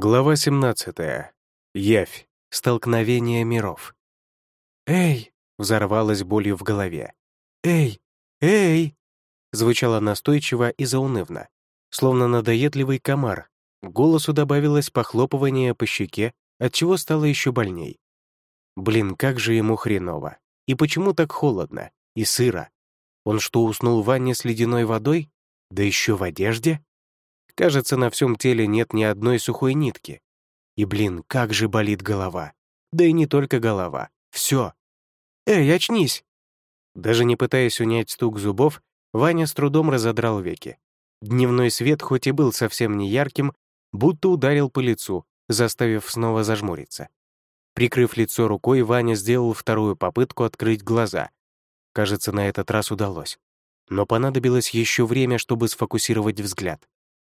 Глава 17. Явь. Столкновение миров. «Эй!» — взорвалась болью в голове. «Эй! Эй!» Звучало настойчиво и заунывно, словно надоедливый комар. Голосу добавилось похлопывание по щеке, отчего стало еще больней. Блин, как же ему хреново. И почему так холодно? И сыро? Он что, уснул в ванне с ледяной водой? Да еще в одежде? Кажется, на всем теле нет ни одной сухой нитки. И, блин, как же болит голова. Да и не только голова. Все. «Эй, очнись!» Даже не пытаясь унять стук зубов, Ваня с трудом разодрал веки. Дневной свет, хоть и был совсем не ярким, будто ударил по лицу, заставив снова зажмуриться. Прикрыв лицо рукой, Ваня сделал вторую попытку открыть глаза. Кажется, на этот раз удалось. Но понадобилось еще время, чтобы сфокусировать взгляд.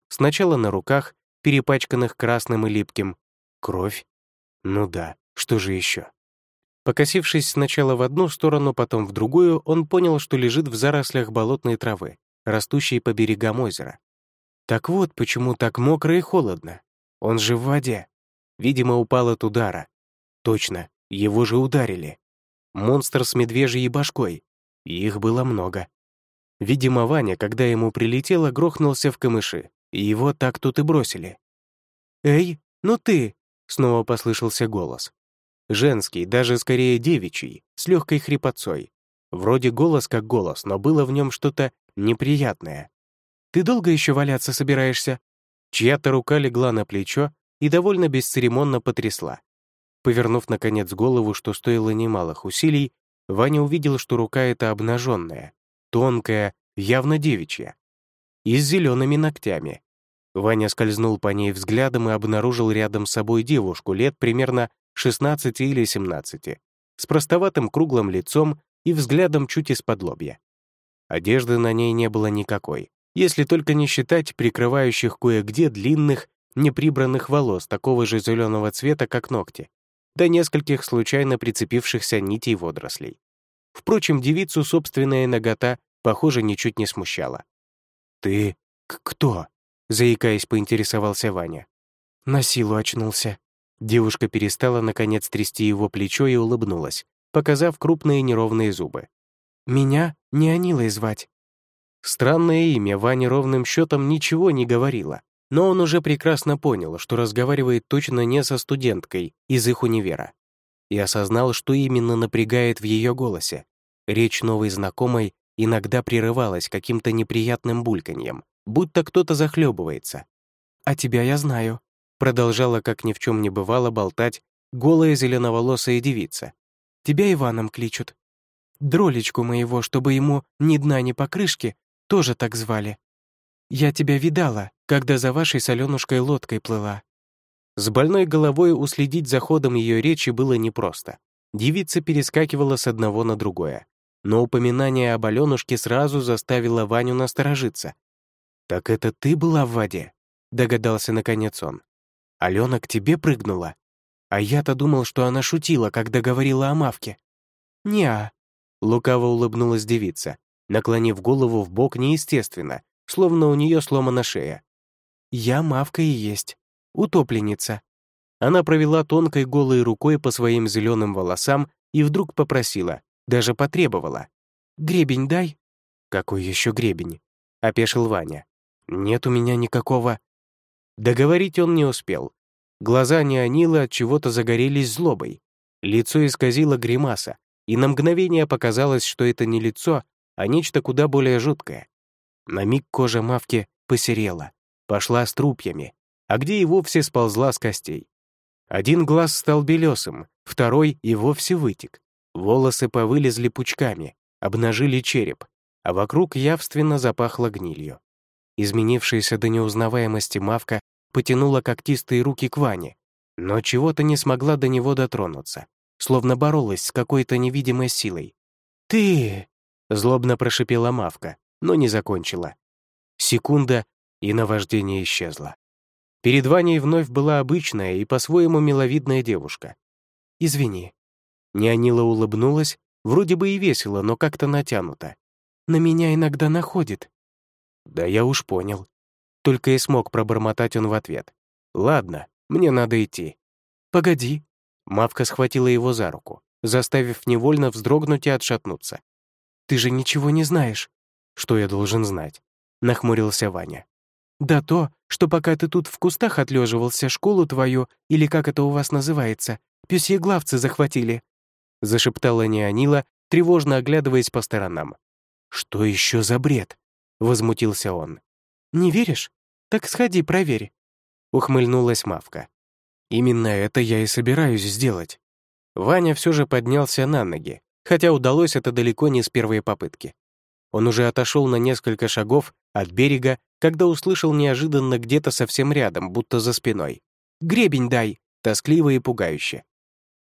Сначала на руках, перепачканных красным и липким. Кровь? Ну да, что же еще? Покосившись сначала в одну сторону, потом в другую, он понял, что лежит в зарослях болотной травы, растущей по берегам озера. Так вот, почему так мокро и холодно. Он же в воде. Видимо, упал от удара. Точно, его же ударили. Монстр с медвежьей башкой. И их было много. Видимо, Ваня, когда ему прилетело, грохнулся в камыши, и его так тут и бросили. «Эй, ну ты!» — снова послышался голос. Женский, даже скорее девичий, с легкой хрипотцой. Вроде голос как голос, но было в нем что-то неприятное. «Ты долго еще валяться собираешься?» Чья-то рука легла на плечо и довольно бесцеремонно потрясла. Повернув, наконец, голову, что стоило немалых усилий, Ваня увидел, что рука эта обнаженная, тонкая, явно девичья и с зелеными ногтями. Ваня скользнул по ней взглядом и обнаружил рядом с собой девушку лет примерно 16 или 17, с простоватым круглым лицом и взглядом чуть из-под лобья. Одежды на ней не было никакой, если только не считать прикрывающих кое-где длинных, неприбранных волос такого же зеленого цвета, как ногти, да нескольких случайно прицепившихся нитей водорослей. Впрочем, девицу собственная нагота, похоже, ничуть не смущала. «Ты кто?» — заикаясь, поинтересовался Ваня. На силу очнулся. Девушка перестала, наконец, трясти его плечо и улыбнулась, показав крупные неровные зубы. «Меня не Анилой звать». Странное имя Ване ровным счетом ничего не говорило, но он уже прекрасно понял, что разговаривает точно не со студенткой из их универа. И осознал, что именно напрягает в ее голосе. Речь новой знакомой иногда прерывалась каким-то неприятным бульканьем, будто кто-то захлебывается. «А тебя я знаю», — продолжала, как ни в чем не бывало, болтать голая зеленоволосая девица. «Тебя Иваном кличут. Дролечку моего, чтобы ему ни дна, ни покрышки, тоже так звали. Я тебя видала, когда за вашей соленушкой лодкой плыла». С больной головой уследить за ходом ее речи было непросто. Девица перескакивала с одного на другое но упоминание об Аленушке сразу заставило Ваню насторожиться. «Так это ты была в воде?» — догадался наконец он. «Алена к тебе прыгнула? А я-то думал, что она шутила, когда говорила о Мавке». «Не-а», — лукаво улыбнулась девица, наклонив голову в бок неестественно, словно у нее сломана шея. «Я Мавка и есть. Утопленница». Она провела тонкой голой рукой по своим зеленым волосам и вдруг попросила. Даже потребовала. «Гребень дай». «Какой еще гребень?» — опешил Ваня. «Нет у меня никакого...» Договорить он не успел. Глаза Неонила от чего-то загорелись злобой. Лицо исказило гримаса, и на мгновение показалось, что это не лицо, а нечто куда более жуткое. На миг кожа Мавки посерела, пошла с трупьями, а где и вовсе сползла с костей. Один глаз стал белесым, второй и вовсе вытек. Волосы повылезли пучками, обнажили череп, а вокруг явственно запахло гнилью. Изменившаяся до неузнаваемости мавка потянула когтистые руки к Ване, но чего-то не смогла до него дотронуться, словно боролась с какой-то невидимой силой. «Ты!» — злобно прошипела мавка, но не закончила. Секунда, и наваждение исчезло. Перед Ваней вновь была обычная и по-своему миловидная девушка. «Извини», Неонила улыбнулась, вроде бы и весело, но как-то натянуто. «На меня иногда находит». «Да я уж понял». Только и смог пробормотать он в ответ. «Ладно, Мне надо идти». «Погоди». Мавка схватила его за руку, заставив невольно вздрогнуть и отшатнуться. «Ты же ничего не знаешь». «Что я должен знать?» — нахмурился Ваня. «Да то, что пока ты тут в кустах отлеживался, школу твою, или как это у вас называется, пёсьеглавцы захватили», — зашептала Неонила, тревожно оглядываясь по сторонам. «Что еще за бред?» — возмутился он. «Не веришь? Так сходи, проверь», — ухмыльнулась Мавка. «Именно это я и собираюсь сделать». Ваня все же поднялся на ноги, хотя удалось это далеко не с первой попытки. Он уже отошел на несколько шагов от берега, когда услышал неожиданно где-то совсем рядом, будто за спиной. «Гребень дай!» — тоскливо и пугающе.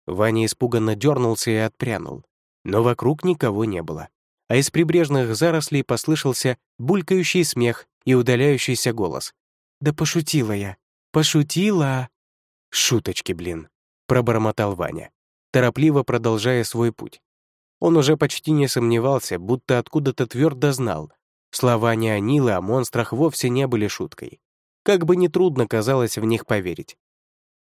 Ваня испуганно дернулся и отпрянул, но вокруг никого не было а из прибрежных зарослей послышался булькающий смех и удаляющийся голос. «Да пошутила я! Пошутила!» «Шуточки, блин!» — пробормотал Ваня, торопливо продолжая свой путь. Он уже почти не сомневался, будто откуда-то твердо знал. Слова Неонилы о монстрах вовсе не были шуткой. Как бы ни трудно казалось в них поверить.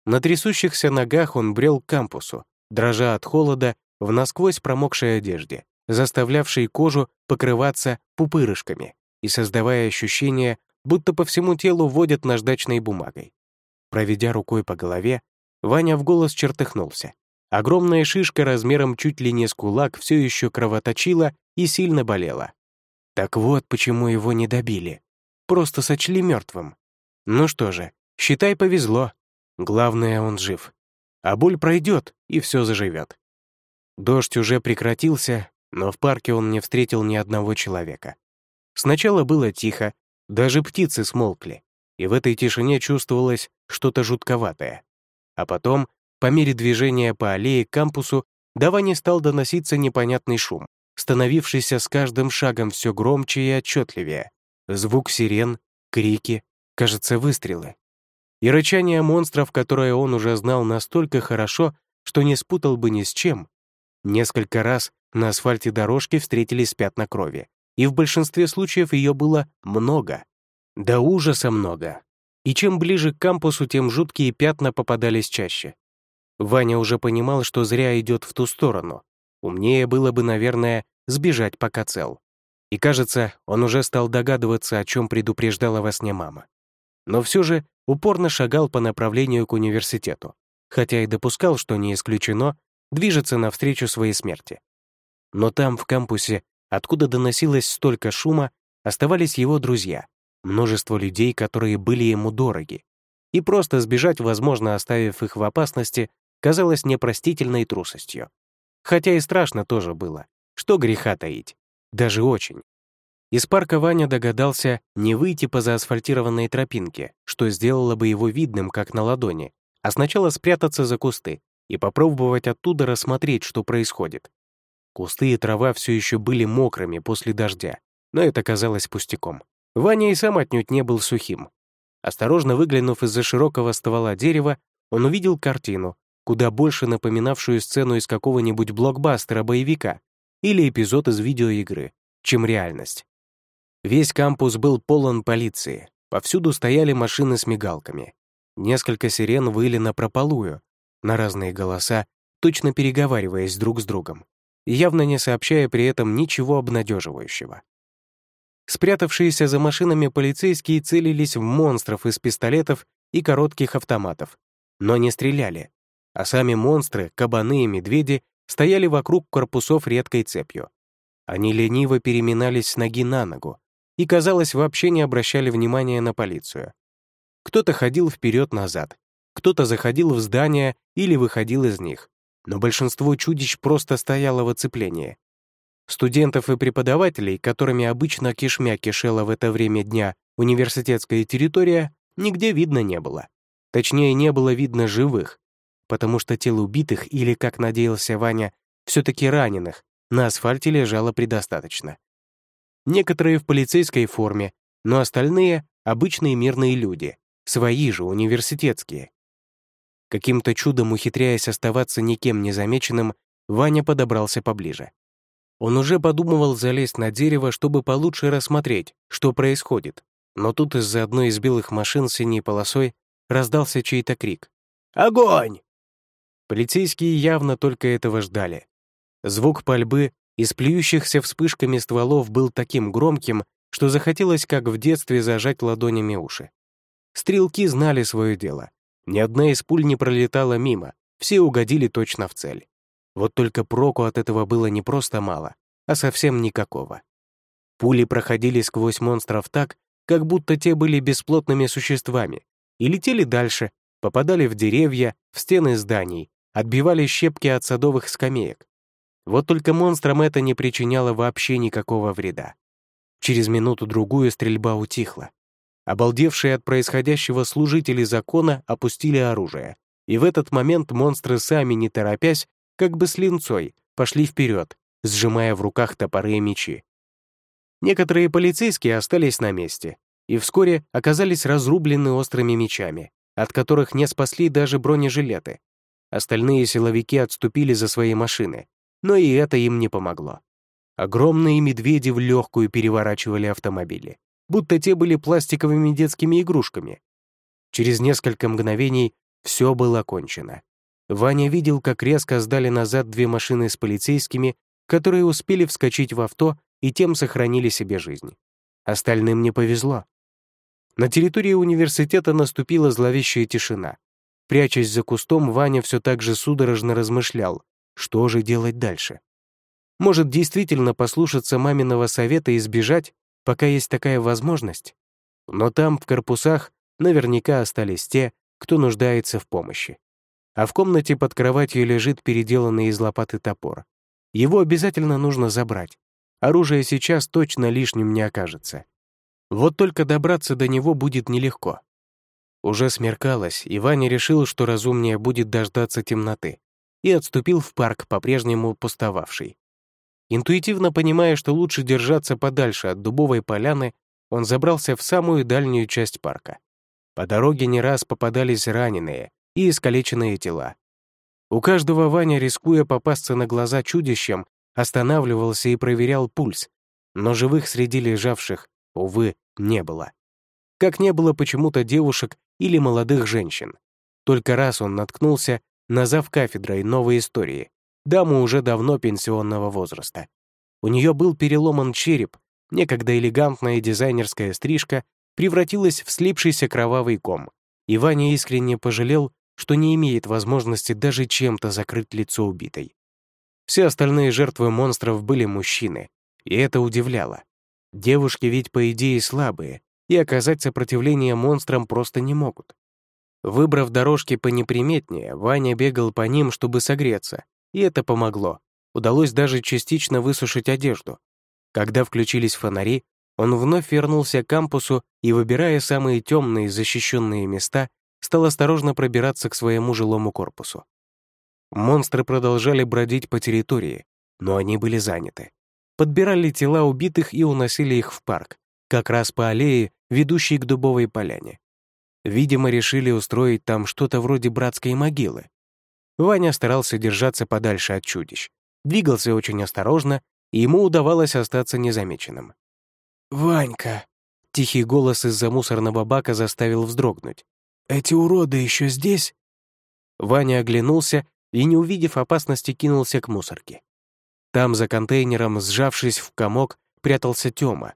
На трясущихся ногах он брел к кампусу, дрожа от холода в насквозь промокшей одежде заставлявший кожу покрываться пупырышками и создавая ощущение, будто по всему телу водят наждачной бумагой. Проведя рукой по голове, Ваня в голос чертыхнулся. Огромная шишка размером чуть ли не с кулак все еще кровоточила и сильно болела. Так вот, почему его не добили. Просто сочли мертвым. Ну что же, считай, повезло. Главное, он жив. А боль пройдет, и все заживет. Дождь уже прекратился, но в парке он не встретил ни одного человека. Сначала было тихо, даже птицы смолкли, и в этой тишине чувствовалось что-то жутковатое. А потом, по мере движения по аллее к кампусу, до стал доноситься непонятный шум, становившийся с каждым шагом все громче и отчетливее. Звук сирен, крики, кажется, выстрелы. И рычание монстров, которое он уже знал настолько хорошо, что не спутал бы ни с чем. Несколько раз на асфальте дорожки встретились пятна крови, и в большинстве случаев ее было много. До ужаса много. И чем ближе к кампусу, тем жуткие пятна попадались чаще. Ваня уже понимал, что зря идет в ту сторону. Умнее было бы, наверное, сбежать пока цел. И кажется, он уже стал догадываться, о чем предупреждала во сне мама. Но все же упорно шагал по направлению к университету, хотя и допускал, что не исключено, движется навстречу своей смерти. Но там, в кампусе, откуда доносилось столько шума, оставались его друзья, множество людей, которые были ему дороги. И просто сбежать, возможно, оставив их в опасности, казалось непростительной трусостью. Хотя и страшно тоже было. Что греха таить? Даже очень. Из парка Ваня догадался не выйти по заасфальтированной тропинке, что сделало бы его видным, как на ладони, а сначала спрятаться за кусты и попробовать оттуда рассмотреть, что происходит. Кусты и трава все еще были мокрыми после дождя, но это казалось пустяком. Ваня и сам отнюдь не был сухим. Осторожно выглянув из-за широкого ствола дерева, он увидел картину, куда больше напоминавшую сцену из какого-нибудь блокбастера-боевика или эпизод из видеоигры, чем реальность. Весь кампус был полон полиции, повсюду стояли машины с мигалками. Несколько сирен выли на прополую, на разные голоса, точно переговариваясь друг с другом явно не сообщая при этом ничего обнадеживающего. Спрятавшиеся за машинами полицейские целились в монстров из пистолетов и коротких автоматов, но не стреляли, а сами монстры, кабаны и медведи стояли вокруг корпусов редкой цепью. Они лениво переминались с ноги на ногу и, казалось, вообще не обращали внимания на полицию. Кто-то ходил вперед-назад, кто-то заходил в здания или выходил из них, но большинство чудищ просто стояло в оцеплении. Студентов и преподавателей, которыми обычно кишмя кишела в это время дня университетская территория, нигде видно не было. Точнее, не было видно живых, потому что тел убитых или, как надеялся Ваня, все-таки раненых, на асфальте лежало предостаточно. Некоторые в полицейской форме, но остальные — обычные мирные люди, свои же, университетские. Каким-то чудом ухитряясь оставаться никем незамеченным, Ваня подобрался поближе. Он уже подумывал залезть на дерево, чтобы получше рассмотреть, что происходит. Но тут из-за одной из белых машин с синей полосой раздался чей-то крик. Огонь!» Полицейские явно только этого ждали. Звук пальбы из плюющихся вспышками стволов был таким громким, что захотелось, как в детстве, зажать ладонями уши. Стрелки знали свое дело. Ни одна из пуль не пролетала мимо, все угодили точно в цель. Вот только проку от этого было не просто мало, а совсем никакого. Пули проходили сквозь монстров так, как будто те были бесплотными существами, и летели дальше, попадали в деревья, в стены зданий, отбивали щепки от садовых скамеек. Вот только монстрам это не причиняло вообще никакого вреда. Через минуту-другую стрельба утихла. Обалдевшие от происходящего служители закона опустили оружие, и в этот момент монстры сами, не торопясь, как бы с линцой, пошли вперед, сжимая в руках топоры и мечи. Некоторые полицейские остались на месте и вскоре оказались разрублены острыми мечами, от которых не спасли даже бронежилеты. Остальные силовики отступили за свои машины, но и это им не помогло. Огромные медведи в легкую переворачивали автомобили, будто те были пластиковыми детскими игрушками. Через несколько мгновений все было кончено. Ваня видел, как резко сдали назад две машины с полицейскими, которые успели вскочить в авто и тем сохранили себе жизнь. Остальным не повезло. На территории университета наступила зловещая тишина. Прячась за кустом, Ваня все так же судорожно размышлял, что же делать дальше. Может, действительно послушаться маминого совета и сбежать, пока есть такая возможность? Но там, в корпусах, наверняка остались те, кто нуждается в помощи а в комнате под кроватью лежит переделанный из лопаты топор. Его обязательно нужно забрать. Оружие сейчас точно лишним не окажется. Вот только добраться до него будет нелегко. Уже смеркалось, и Ваня решил, что разумнее будет дождаться темноты, и отступил в парк, по-прежнему пустовавший. Интуитивно понимая, что лучше держаться подальше от дубовой поляны, он забрался в самую дальнюю часть парка. По дороге не раз попадались раненые, и искалеченные тела. У каждого Ваня, рискуя попасться на глаза чудищем, останавливался и проверял пульс, но живых среди лежавших, увы, не было. Как не было почему-то девушек или молодых женщин. Только раз он наткнулся на зав кафедрой новой истории, даму уже давно пенсионного возраста. У нее был переломан череп, некогда элегантная дизайнерская стрижка превратилась в слипшийся кровавый ком, и Ваня искренне пожалел, что не имеет возможности даже чем-то закрыть лицо убитой. Все остальные жертвы монстров были мужчины, и это удивляло. Девушки ведь, по идее, слабые, и оказать сопротивление монстрам просто не могут. Выбрав дорожки понеприметнее, Ваня бегал по ним, чтобы согреться, и это помогло. Удалось даже частично высушить одежду. Когда включились фонари, он вновь вернулся к кампусу и, выбирая самые темные защищенные места, стал осторожно пробираться к своему жилому корпусу. Монстры продолжали бродить по территории, но они были заняты. Подбирали тела убитых и уносили их в парк, как раз по аллее, ведущей к дубовой поляне. Видимо, решили устроить там что-то вроде братской могилы. Ваня старался держаться подальше от чудищ, двигался очень осторожно, и ему удавалось остаться незамеченным. «Ванька!» — тихий голос из-за мусорного бака заставил вздрогнуть. Эти уроды еще здесь?» Ваня оглянулся и, не увидев опасности, кинулся к мусорке. Там, за контейнером, сжавшись в комок, прятался Тёма.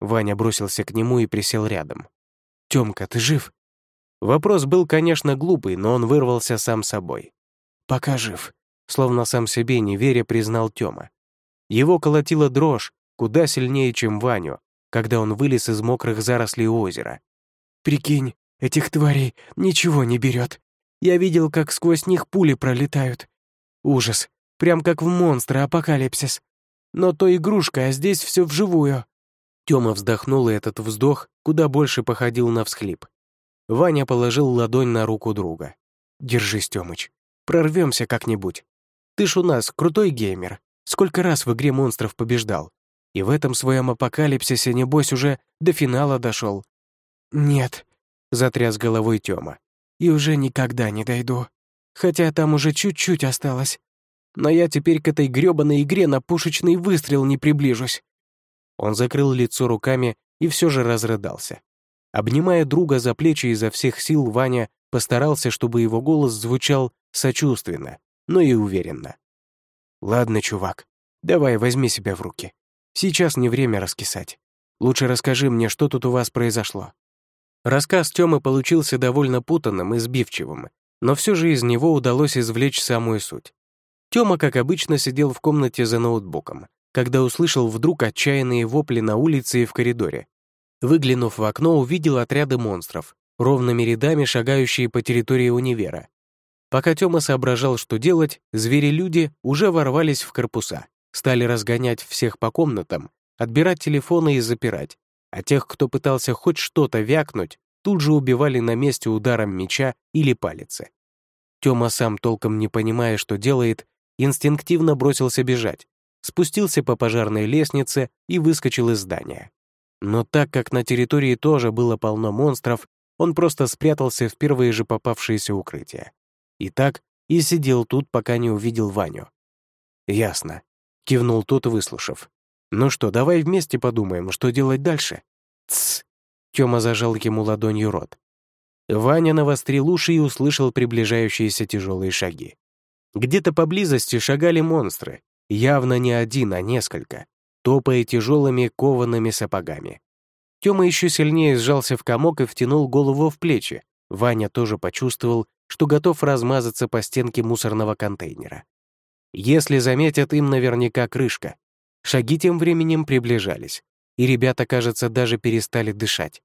Ваня бросился к нему и присел рядом. «Тёмка, ты жив?» Вопрос был, конечно, глупый, но он вырвался сам собой. «Пока жив», словно сам себе не веря, признал Тёма. Его колотила дрожь, куда сильнее, чем Ваню, когда он вылез из мокрых зарослей озера. «Прикинь, Этих тварей ничего не берет. Я видел, как сквозь них пули пролетают. Ужас. Прям как в монстра апокалипсис. Но то игрушка, а здесь все вживую. Тёма вздохнул, и этот вздох куда больше походил на всхлип. Ваня положил ладонь на руку друга. «Держись, Тёмыч. Прорвемся как-нибудь. Ты ж у нас крутой геймер. Сколько раз в игре монстров побеждал. И в этом своем апокалипсисе, небось, уже до финала дошел. «Нет, — затряс головой Тёма. «И уже никогда не дойду. Хотя там уже чуть-чуть осталось. Но я теперь к этой грёбаной игре на пушечный выстрел не приближусь». Он закрыл лицо руками и все же разрыдался. Обнимая друга за плечи изо всех сил, Ваня постарался, чтобы его голос звучал сочувственно, но и уверенно. «Ладно, чувак, давай возьми себя в руки. Сейчас не время раскисать. Лучше расскажи мне, что тут у вас произошло». Рассказ Тёмы получился довольно путанным и сбивчивым, но все же из него удалось извлечь самую суть. Тёма, как обычно, сидел в комнате за ноутбуком, когда услышал вдруг отчаянные вопли на улице и в коридоре. Выглянув в окно, увидел отряды монстров, ровными рядами шагающие по территории универа. Пока Тёма соображал, что делать, звери-люди уже ворвались в корпуса, стали разгонять всех по комнатам, отбирать телефоны и запирать, а тех, кто пытался хоть что-то вякнуть, тут же убивали на месте ударом меча или палицы. Тёма сам толком не понимая, что делает, инстинктивно бросился бежать, спустился по пожарной лестнице и выскочил из здания. Но так как на территории тоже было полно монстров, он просто спрятался в первые же попавшиеся укрытия. И так и сидел тут, пока не увидел Ваню. «Ясно», — кивнул тот, выслушав. «Ну что, давай вместе подумаем, что делать дальше?» «Тсс!» — Тёма зажал ему ладонью рот. Ваня навострил уши и услышал приближающиеся тяжелые шаги. Где-то поблизости шагали монстры, явно не один, а несколько, топая тяжелыми коваными сапогами. Тёма еще сильнее сжался в комок и втянул голову в плечи. Ваня тоже почувствовал, что готов размазаться по стенке мусорного контейнера. Если заметят, им наверняка крышка. Шаги тем временем приближались, и ребята, кажется, даже перестали дышать.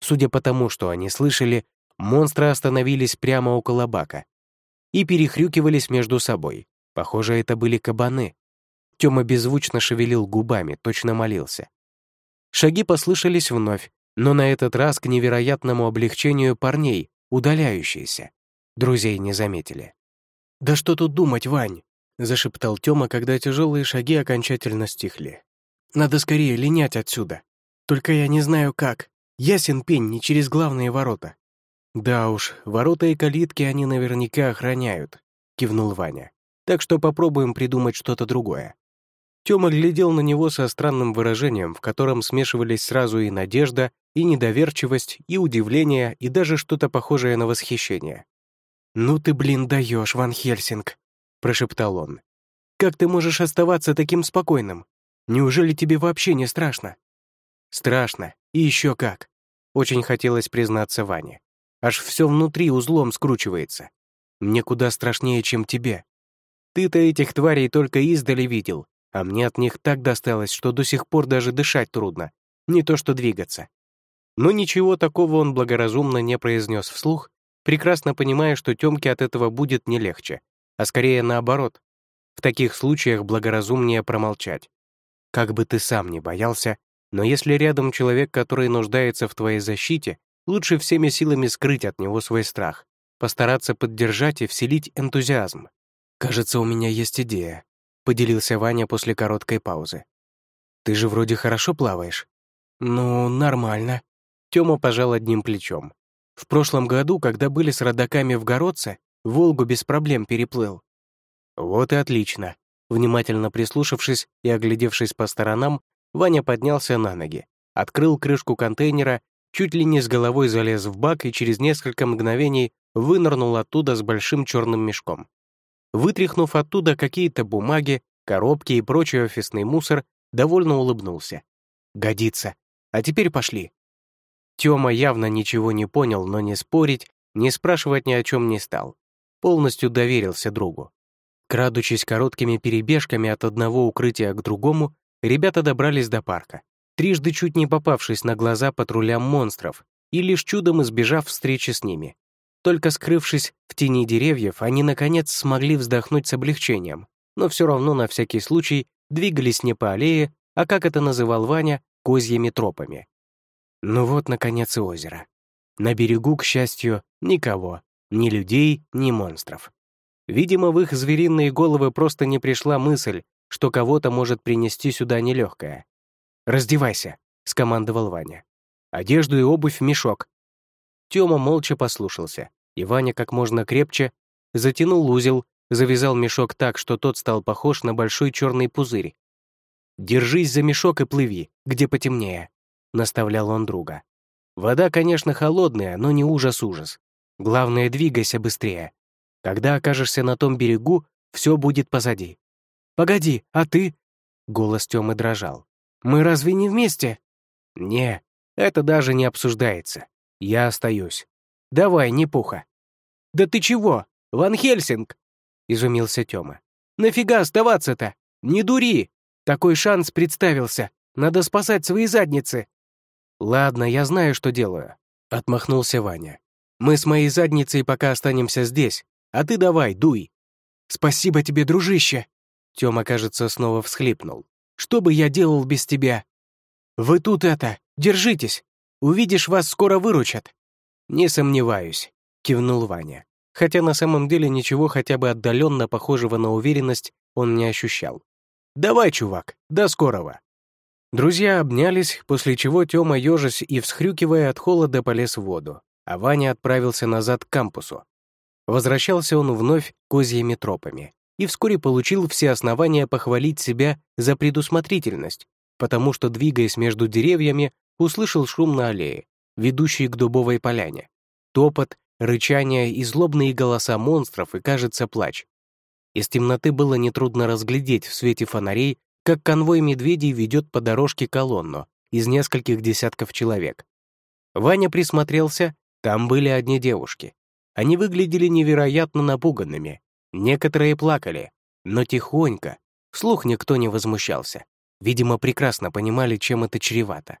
Судя по тому, что они слышали, монстры остановились прямо около бака и перехрюкивались между собой. Похоже, это были кабаны. Тёма беззвучно шевелил губами, точно молился. Шаги послышались вновь, но на этот раз к невероятному облегчению парней, удаляющиеся. Друзей не заметили. «Да что тут думать, Вань?» — зашептал Тёма, когда тяжелые шаги окончательно стихли. «Надо скорее линять отсюда. Только я не знаю как. Ясен пень, не через главные ворота». «Да уж, ворота и калитки они наверняка охраняют», — кивнул Ваня. «Так что попробуем придумать что-то другое». Тёма глядел на него со странным выражением, в котором смешивались сразу и надежда, и недоверчивость, и удивление, и даже что-то похожее на восхищение. «Ну ты, блин, даешь, Ван Хельсинг!» — прошептал он. «Как ты можешь оставаться таким спокойным? Неужели тебе вообще не страшно?» «Страшно, и еще как!» — очень хотелось признаться Ване. Аж все внутри узлом скручивается. Мне куда страшнее, чем тебе. Ты-то этих тварей только издали видел, а мне от них так досталось, что до сих пор даже дышать трудно, не то что двигаться. Но ничего такого он благоразумно не произнес вслух, прекрасно понимая, что Тёмке от этого будет не легче, а скорее наоборот. В таких случаях благоразумнее промолчать. Как бы ты сам не боялся, но если рядом человек, который нуждается в твоей защите, лучше всеми силами скрыть от него свой страх, постараться поддержать и вселить энтузиазм. «Кажется, у меня есть идея», поделился Ваня после короткой паузы. «Ты же вроде хорошо плаваешь». «Ну, нормально». Тёма пожал одним плечом. «В прошлом году, когда были с родаками в Городце, Волгу без проблем переплыл». «Вот и отлично». Внимательно прислушавшись и оглядевшись по сторонам, Ваня поднялся на ноги, открыл крышку контейнера, чуть ли не с головой залез в бак и через несколько мгновений вынырнул оттуда с большим черным мешком. Вытряхнув оттуда какие-то бумаги, коробки и прочий офисный мусор, довольно улыбнулся. «Годится. А теперь пошли». Тёма явно ничего не понял, но не спорить, не спрашивать ни о чем не стал. Полностью доверился другу. Крадучись короткими перебежками от одного укрытия к другому, ребята добрались до парка, трижды чуть не попавшись на глаза патрулям монстров и лишь чудом избежав встречи с ними. Только скрывшись в тени деревьев, они, наконец, смогли вздохнуть с облегчением, но все равно на всякий случай двигались не по аллее, а, как это называл Ваня, козьими тропами. Ну вот, наконец, и озеро. На берегу, к счастью, никого, ни людей, ни монстров. Видимо, в их звериные головы просто не пришла мысль, что кого-то может принести сюда нелегкое. «Раздевайся», — скомандовал Ваня. «Одежду и обувь в мешок». Тёма молча послушался и Ваня как можно крепче затянул узел, завязал мешок так, что тот стал похож на большой черный пузырь. «Держись за мешок и плыви, где потемнее», — наставлял он друга. Вода, конечно, холодная, но не ужас-ужас. Главное, двигайся быстрее. Когда окажешься на том берегу, все будет позади. «Погоди, а ты?» Голос Тёмы дрожал. «Мы разве не вместе?» «Не, это даже не обсуждается. Я остаюсь. Давай, не пуха». «Да ты чего? Ван Хельсинг!» — изумился Тёма. «Нафига оставаться-то? Не дури! Такой шанс представился. Надо спасать свои задницы!» «Ладно, я знаю, что делаю», — отмахнулся Ваня. «Мы с моей задницей пока останемся здесь, а ты давай, дуй». «Спасибо тебе, дружище!» Тёма, кажется, снова всхлипнул. «Что бы я делал без тебя?» «Вы тут это, держитесь! Увидишь, вас скоро выручат!» «Не сомневаюсь», — кивнул Ваня. Хотя на самом деле ничего хотя бы отдаленно похожего на уверенность он не ощущал. «Давай, чувак, до скорого!» Друзья обнялись, после чего Тёма, ежась и всхрюкивая от холода, полез в воду, а Ваня отправился назад к кампусу. Возвращался он вновь козьими тропами и вскоре получил все основания похвалить себя за предусмотрительность, потому что, двигаясь между деревьями, услышал шум на аллее, ведущей к дубовой поляне, топот, рычание и злобные голоса монстров и, кажется, плач. Из темноты было нетрудно разглядеть в свете фонарей, как конвой медведей ведет по дорожке колонну из нескольких десятков человек. Ваня присмотрелся, там были одни девушки. Они выглядели невероятно напуганными, Некоторые плакали, но тихонько, вслух никто не возмущался. Видимо, прекрасно понимали, чем это чревато.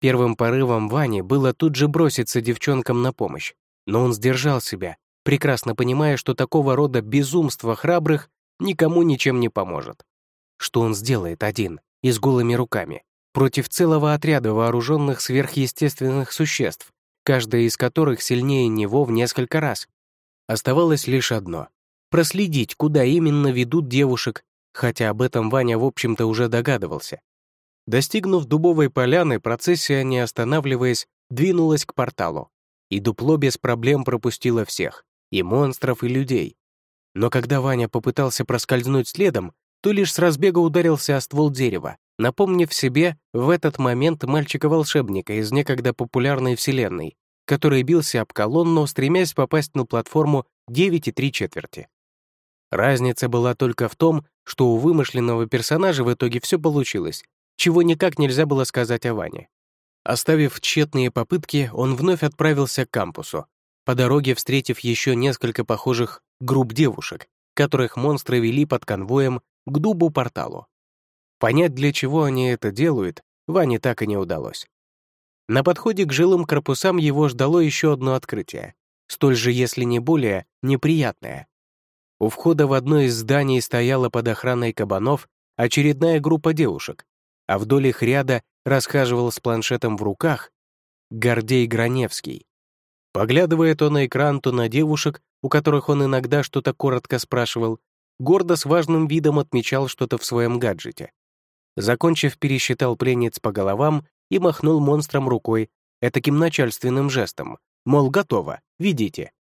Первым порывом Вани было тут же броситься девчонкам на помощь, но он сдержал себя, прекрасно понимая, что такого рода безумство храбрых никому ничем не поможет. Что он сделает один и с голыми руками против целого отряда вооруженных сверхъестественных существ, каждая из которых сильнее него в несколько раз? Оставалось лишь одно проследить, куда именно ведут девушек, хотя об этом Ваня, в общем-то, уже догадывался. Достигнув дубовой поляны, процессия, не останавливаясь, двинулась к порталу, и дупло без проблем пропустило всех, и монстров, и людей. Но когда Ваня попытался проскользнуть следом, то лишь с разбега ударился о ствол дерева, напомнив себе в этот момент мальчика-волшебника из некогда популярной вселенной, который бился об колонну, стремясь попасть на платформу 9 и 3 четверти. Разница была только в том, что у вымышленного персонажа в итоге все получилось, чего никак нельзя было сказать о Ване. Оставив тщетные попытки, он вновь отправился к кампусу, по дороге встретив еще несколько похожих групп девушек, которых монстры вели под конвоем к дубу-порталу. Понять, для чего они это делают, Ване так и не удалось. На подходе к жилым корпусам его ждало еще одно открытие, столь же, если не более, неприятное. У входа в одно из зданий стояла под охраной кабанов очередная группа девушек, а вдоль их ряда расхаживал с планшетом в руках Гордей Граневский. Поглядывая то на экран, то на девушек, у которых он иногда что-то коротко спрашивал, гордо с важным видом отмечал что-то в своем гаджете. Закончив, пересчитал пленниц по головам и махнул монстром рукой этаким начальственным жестом, мол, готово, видите.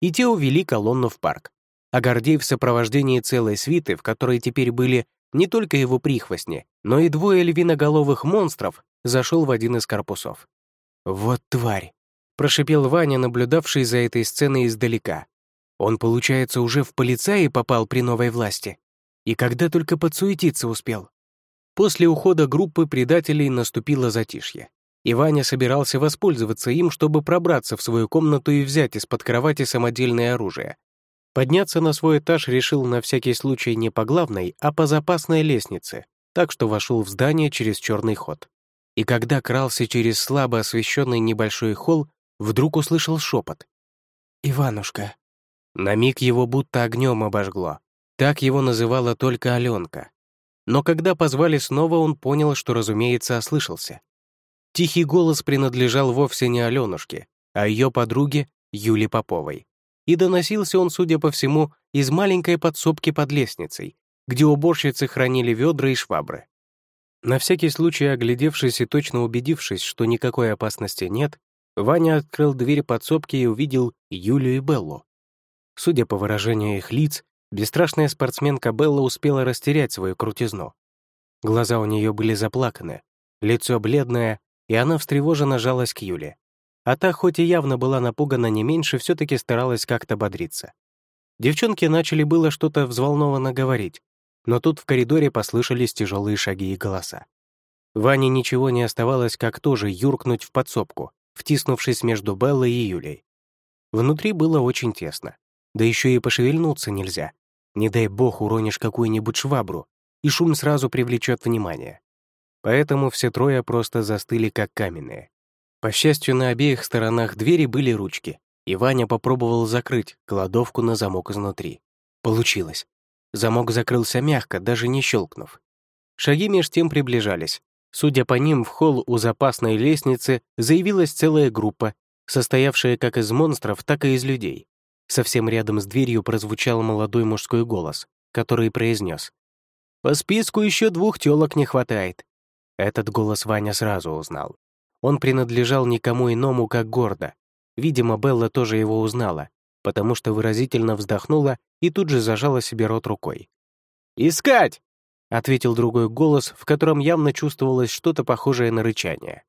И те увели колонну в парк а Гордей в сопровождении целой свиты, в которой теперь были не только его прихвостни, но и двое львиноголовых монстров, зашел в один из корпусов. «Вот тварь!» — прошипел Ваня, наблюдавший за этой сценой издалека. Он, получается, уже в полицаи попал при новой власти. И когда только подсуетиться успел. После ухода группы предателей наступило затишье. И Ваня собирался воспользоваться им, чтобы пробраться в свою комнату и взять из-под кровати самодельное оружие. Подняться на свой этаж решил на всякий случай не по главной, а по запасной лестнице, так что вошел в здание через черный ход. И когда крался через слабо освещенный небольшой холл, вдруг услышал шепот. «Иванушка». На миг его будто огнем обожгло. Так его называла только Аленка. Но когда позвали снова, он понял, что, разумеется, ослышался. Тихий голос принадлежал вовсе не Аленушке, а ее подруге Юле Поповой и доносился он, судя по всему, из маленькой подсобки под лестницей, где уборщицы хранили ведра и швабры. На всякий случай, оглядевшись и точно убедившись, что никакой опасности нет, Ваня открыл дверь подсобки и увидел Юлю и Беллу. Судя по выражению их лиц, бесстрашная спортсменка Белла успела растерять свою крутизну. Глаза у нее были заплаканы, лицо бледное, и она встревоженно жалась к Юле, а та, хоть и явно была напугана не меньше, все таки старалась как-то бодриться. Девчонки начали было что-то взволнованно говорить, но тут в коридоре послышались тяжелые шаги и голоса. Ване ничего не оставалось, как тоже юркнуть в подсобку, втиснувшись между Беллой и Юлей. Внутри было очень тесно, да еще и пошевельнуться нельзя. Не дай бог уронишь какую-нибудь швабру, и шум сразу привлечет внимание. Поэтому все трое просто застыли как каменные. По счастью, на обеих сторонах двери были ручки, и Ваня попробовал закрыть кладовку на замок изнутри. Получилось. Замок закрылся мягко, даже не щелкнув. Шаги меж тем приближались. Судя по ним, в холл у запасной лестницы заявилась целая группа, состоявшая как из монстров, так и из людей. Совсем рядом с дверью прозвучал молодой мужской голос, который произнес «По списку еще двух телок не хватает». Этот голос Ваня сразу узнал. Он принадлежал никому иному, как Гордо. Видимо, Белла тоже его узнала, потому что выразительно вздохнула и тут же зажала себе рот рукой. «Искать!» — ответил другой голос, в котором явно чувствовалось что-то похожее на рычание.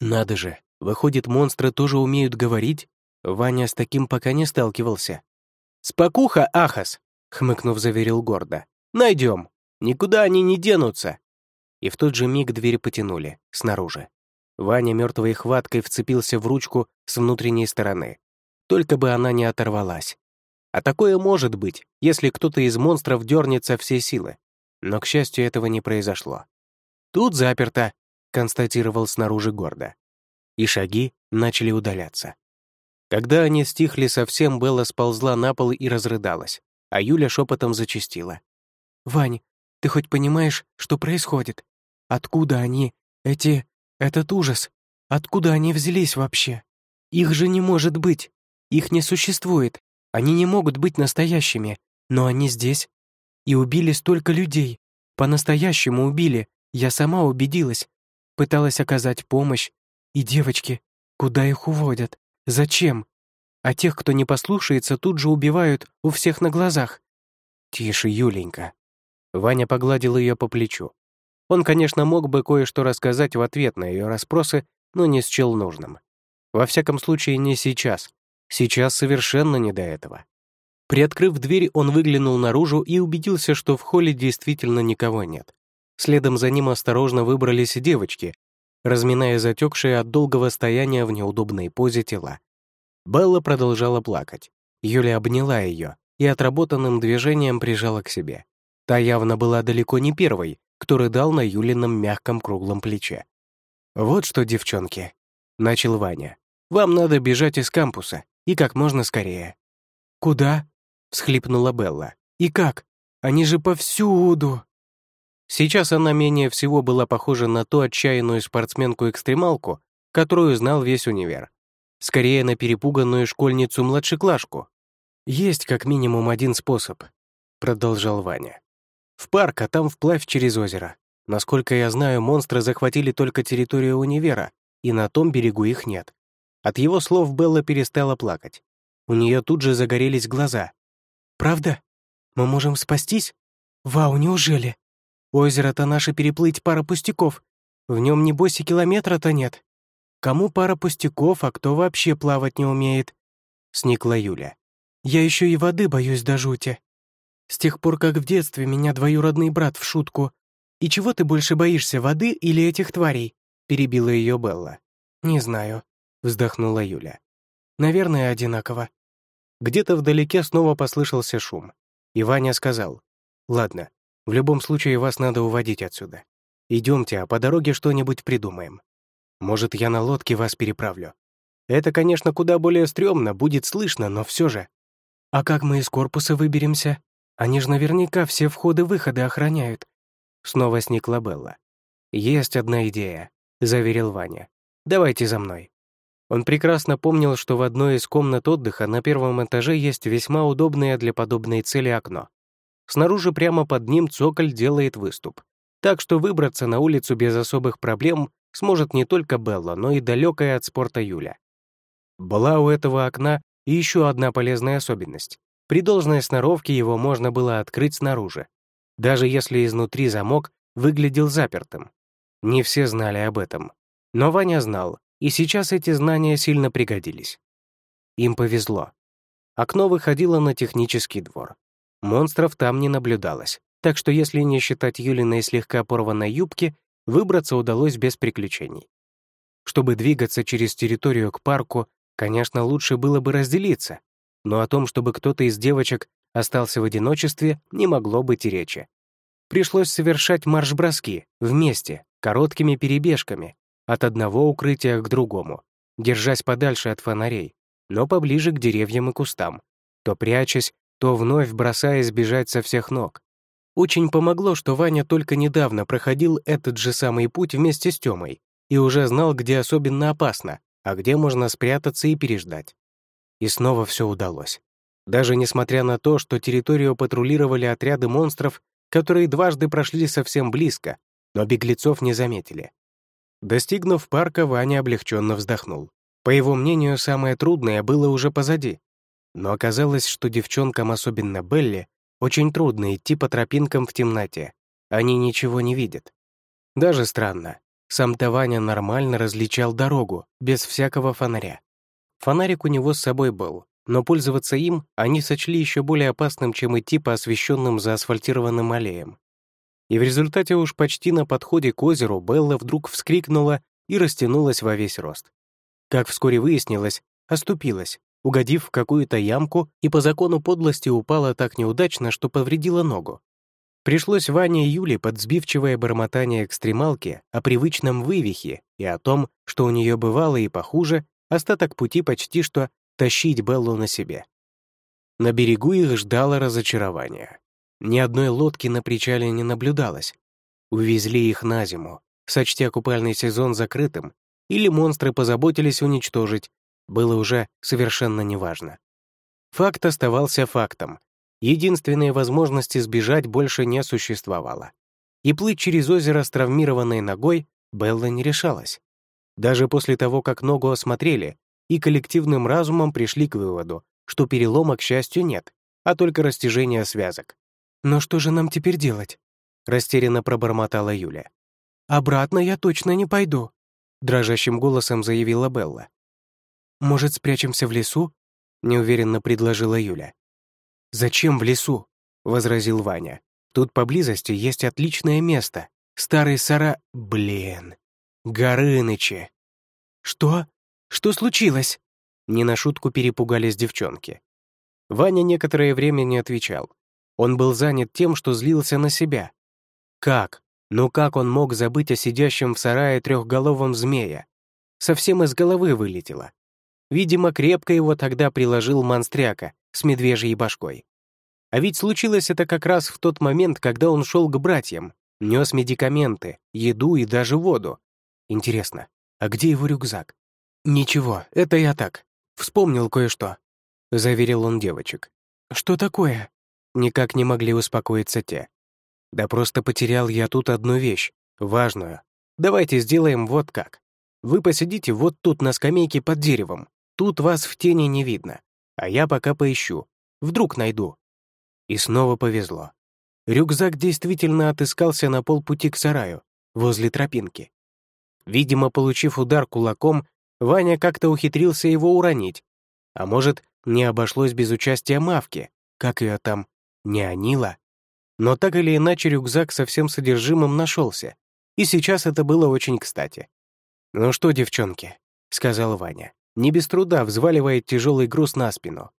«Надо же, выходит, монстры тоже умеют говорить?» Ваня с таким пока не сталкивался. «Спокуха, Ахас!» — хмыкнув, заверил гордо. «Найдем! Никуда они не денутся!» И в тот же миг дверь потянули, снаружи. Ваня мертвой хваткой вцепился в ручку с внутренней стороны. Только бы она не оторвалась. А такое может быть, если кто-то из монстров дернется все силы. Но, к счастью, этого не произошло. «Тут заперто», — констатировал снаружи гордо. И шаги начали удаляться. Когда они стихли совсем, Белла сползла на пол и разрыдалась, а Юля шепотом зачастила. «Вань, ты хоть понимаешь, что происходит? Откуда они, эти... этот ужас? Откуда они взялись вообще? Их же не может быть. Их не существует. Они не могут быть настоящими, но они здесь. И убили столько людей. По-настоящему убили. Я сама убедилась. Пыталась оказать помощь. И девочки, куда их уводят? Зачем? А тех, кто не послушается, тут же убивают у всех на глазах. Тише, Юленька. Ваня погладил ее по плечу. Он, конечно, мог бы кое-что рассказать в ответ на ее расспросы, но не счел нужным. Во всяком случае, не сейчас. Сейчас совершенно не до этого. Приоткрыв дверь, он выглянул наружу и убедился, что в холле действительно никого нет. Следом за ним осторожно выбрались девочки, разминая затекшие от долгого стояния в неудобной позе тела. Белла продолжала плакать. Юля обняла ее и отработанным движением прижала к себе. Та явно была далеко не первой, кто рыдал на Юлином мягком круглом плече. «Вот что, девчонки», — начал Ваня. «Вам надо бежать из кампуса, и как можно скорее». «Куда?» — всхлипнула Белла. «И как? Они же повсюду!» Сейчас она менее всего была похожа на ту отчаянную спортсменку-экстремалку, которую знал весь универ. Скорее на перепуганную школьницу-младшеклашку. «Есть как минимум один способ», — продолжал Ваня. «В парк, а там вплавь через озеро. Насколько я знаю, монстры захватили только территорию универа, и на том берегу их нет». От его слов Белла перестала плакать. У нее тут же загорелись глаза. «Правда? Мы можем спастись? Вау, неужели?» Озеро-то наше переплыть пара пустяков. В нем, небось, и километра-то нет. Кому пара пустяков, а кто вообще плавать не умеет?» Сникла Юля. «Я еще и воды боюсь до жути. С тех пор, как в детстве меня двоюродный брат в шутку. И чего ты больше боишься, воды или этих тварей?» Перебила ее Белла. «Не знаю», — вздохнула Юля. «Наверное, одинаково». Где-то вдалеке снова послышался шум. И Ваня сказал, «Ладно, в любом случае, вас надо уводить отсюда. Идемте, а по дороге что-нибудь придумаем. Может, я на лодке вас переправлю. Это, конечно, куда более стрёмно, будет слышно, но все же. А как мы из корпуса выберемся? Они же наверняка все входы-выходы охраняют. Снова сникла Белла. «Есть одна идея», — заверил Ваня. «Давайте за мной». Он прекрасно помнил, что в одной из комнат отдыха на первом этаже есть весьма удобное для подобной цели окно. Снаружи прямо под ним цоколь делает выступ. Так что выбраться на улицу без особых проблем сможет не только Белла, но и далекая от спорта Юля. Была у этого окна и еще одна полезная особенность. При должной сноровке его можно было открыть снаружи, даже если изнутри замок выглядел запертым. Не все знали об этом. Но Ваня знал, И сейчас эти знания сильно пригодились. Им повезло. Окно выходило на технический двор. Монстров там не наблюдалось, так что если не считать Юлиной слегка порванной юбки, выбраться удалось без приключений. Чтобы двигаться через территорию к парку, конечно, лучше было бы разделиться, но о том, чтобы кто-то из девочек остался в одиночестве, не могло быть и речи. Пришлось совершать марш-броски вместе, короткими перебежками, от одного укрытия к другому, держась подальше от фонарей, но поближе к деревьям и кустам, то прячась, то вновь бросаясь бежать со всех ног. Очень помогло, что Ваня только недавно проходил этот же самый путь вместе с Тёмой и уже знал, где особенно опасно, а где можно спрятаться и переждать. И снова все удалось. Даже несмотря на то, что территорию патрулировали отряды монстров, которые дважды прошли совсем близко, но беглецов не заметили. Достигнув парка, Ваня облегченно вздохнул. По его мнению, самое трудное было уже позади. Но оказалось, что девчонкам, особенно Белли, очень трудно идти по тропинкам в темноте. Они ничего не видят. Даже странно. Сам-то Ваня нормально различал дорогу, без всякого фонаря. Фонарик у него с собой был, но пользоваться им они сочли еще более опасным, чем идти по освещенным заасфальтированным аллеям. И в результате уж почти на подходе к озеру Белла вдруг вскрикнула и растянулась во весь рост. Как вскоре выяснилось, оступилась, угодив в какую-то ямку и по закону подлости упала так неудачно, что повредила ногу. Пришлось Ване и Юле под сбивчивое бормотание экстремалки о привычном вывихе и о том, что у нее бывало и похуже, остаток пути почти что тащить Беллу на себе. На берегу их ждало разочарование. Ни одной лодки на причале не наблюдалось. Увезли их на зиму, сочтя купальный сезон закрытым, или монстры позаботились уничтожить, было уже совершенно неважно. Факт оставался фактом. Единственной возможности сбежать больше не существовало. И плыть через озеро с травмированной ногой Белла не решалась. Даже после того, как ногу осмотрели и коллективным разумом пришли к выводу, что перелома, к счастью, нет, а только растяжение связок. «Но что же нам теперь делать?» — растерянно пробормотала Юля. «Обратно я точно не пойду», — дрожащим голосом заявила Белла. «Может, спрячемся в лесу?» — неуверенно предложила Юля. «Зачем в лесу?» — возразил Ваня. «Тут поблизости есть отличное место. Старый сара... Блин. Горынычи». «Что? Что случилось?» Не на шутку перепугались девчонки. Ваня некоторое время не отвечал. Он был занят тем, что злился на себя. Как? Ну как он мог забыть о сидящем в сарае трехголовом змея? Совсем из головы вылетело. Видимо, крепко его тогда приложил монстряка с медвежьей башкой. А ведь случилось это как раз в тот момент, когда он шел к братьям, нес медикаменты, еду и даже воду. Интересно, а где его рюкзак? «Ничего, это я так. Вспомнил кое-что», — заверил он девочек. «Что такое?» Никак не могли успокоиться те. «Да просто потерял я тут одну вещь, важную. Давайте сделаем вот как. Вы посидите вот тут на скамейке под деревом. Тут вас в тени не видно. А я пока поищу. Вдруг найду». И снова повезло. Рюкзак действительно отыскался на полпути к сараю, возле тропинки. Видимо, получив удар кулаком, Ваня как-то ухитрился его уронить. А может, не обошлось без участия Мавки, как ее там, не Анила. Но так или иначе рюкзак со всем содержимым нашелся, и сейчас это было очень кстати. «Ну что, девчонки», — сказал Ваня, не без труда взваливая тяжелый груз на спину.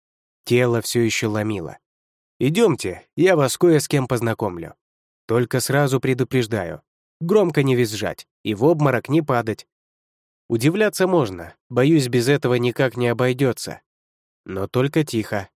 Тело все еще ломило. «Идемте, я вас кое с кем познакомлю. Только сразу предупреждаю, громко не визжать и в обморок не падать. Удивляться можно, боюсь, без этого никак не обойдется. Но только тихо,